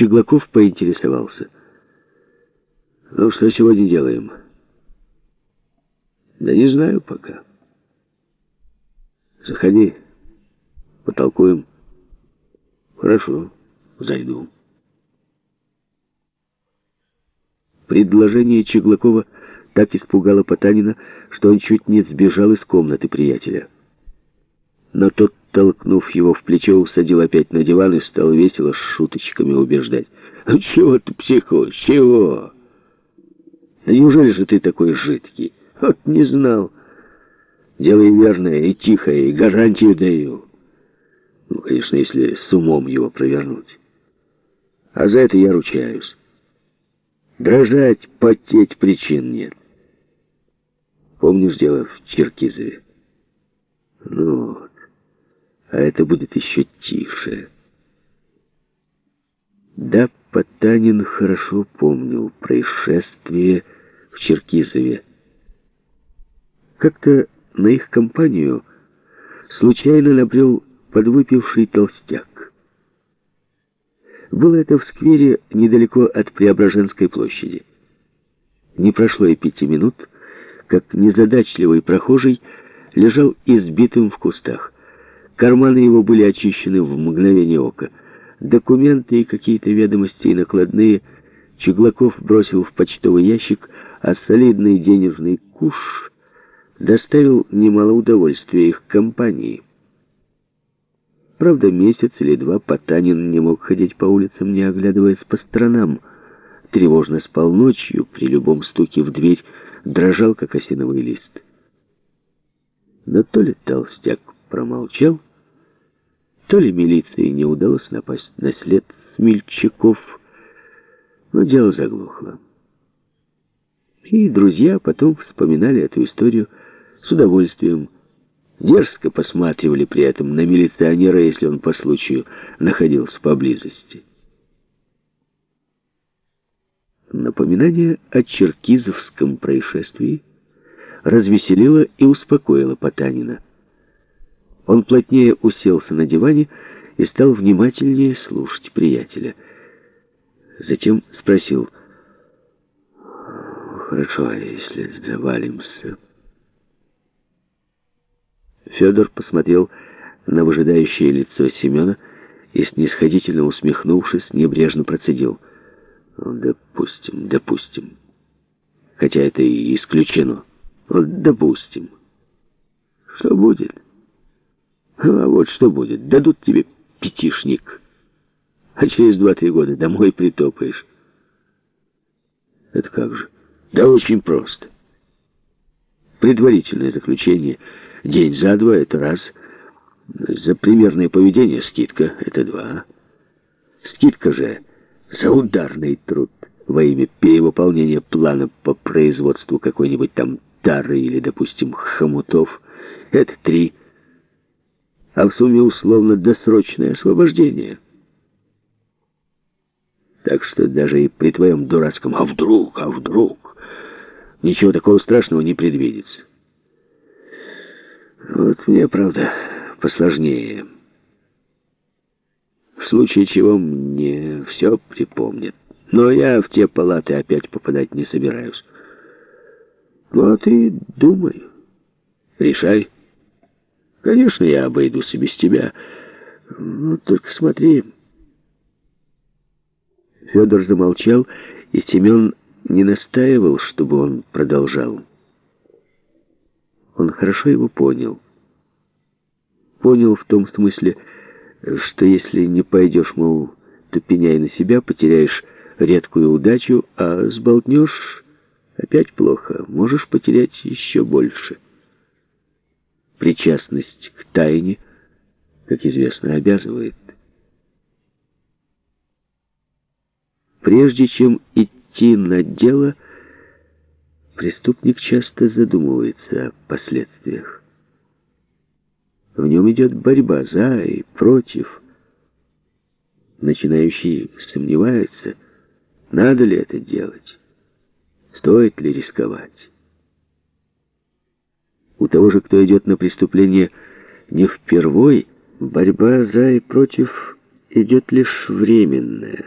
Чеглаков поинтересовался. «Ну, что сегодня делаем?» «Да не знаю пока». «Заходи, потолкуем». «Хорошо, зайду». Предложение Чеглакова так испугало Потанина, что он чуть не сбежал из комнаты приятеля. Но тот, толкнув его в плечо, усадил опять на диван и стал весело с шуточками убеждать. «Ну чего ты психуешь? Чего? Неужели же ты такой жидкий? Вот не знал. Делай верное и тихое, и гарантию даю. Ну, конечно, если с умом его провернуть. А за это я ручаюсь. Дрожать, потеть причин нет. Помнишь дело в Черкизове? Ну. А это будет еще тише. Да, Потанин хорошо помнил происшествие в Черкизове. Как-то на их компанию случайно набрел подвыпивший толстяк. Было это в сквере недалеко от Преображенской площади. Не прошло и пяти минут, как незадачливый прохожий лежал избитым в кустах. Карманы его были очищены в мгновение ока. Документы и какие-то ведомости и накладные Чеглаков бросил в почтовый ящик, а солидный денежный куш доставил немало удовольствия их компании. Правда, месяц или два Потанин не мог ходить по улицам, не оглядываясь по сторонам. Тревожно спал ночью, при любом стуке в дверь дрожал, как осиновый лист. Но то ли толстяк промолчал, то ли милиции не удалось напасть на след смельчаков, но дело заглохло. И друзья потом вспоминали эту историю с удовольствием, дерзко посматривали при этом на милиционера, если он по случаю находился поблизости. Напоминание о черкизовском происшествии развеселило и успокоило Потанина. Он плотнее уселся на диване и стал внимательнее слушать приятеля. Затем спросил, «Хорошо, а если завалимся?» Федор посмотрел на выжидающее лицо Семена и, снисходительно усмехнувшись, небрежно процедил — допустим, допустим. Хотя это и исключено. Вот допустим. Что будет? А вот что будет. Дадут тебе пятишник. А через два-три года домой притопаешь. Это как же? Да очень просто. Предварительное заключение день за два — это раз. За примерное поведение скидка — это два. Скидка же за ударный труд во имя перевыполнения плана по производству какой-нибудь там тары или, допустим, хомутов. Это три. А в сумме условно досрочное освобождение. Так что даже и при твоем дурацком «а вдруг, а вдруг» ничего такого страшного не предвидится. Вот мне, правда, посложнее случае чего мне все припомнит. Но я в те палаты опять попадать не собираюсь. А ты думай, решай. Конечно, я обойдусь и без тебя. Ну, только смотри. Федор замолчал, и Семен не настаивал, чтобы он продолжал. Он хорошо его понял. Понял в том смысле, что если не пойдешь, мол, то пеняй на себя, потеряешь редкую удачу, а сболтнешь опять плохо, можешь потерять еще больше. Причастность к тайне, как известно, обязывает. Прежде чем идти на дело, преступник часто задумывается о последствиях. В нем идет борьба за и против. Начинающий сомневается, надо ли это делать, стоит ли рисковать. У того же, кто идет на преступление не впервой, борьба за и против идет лишь временная.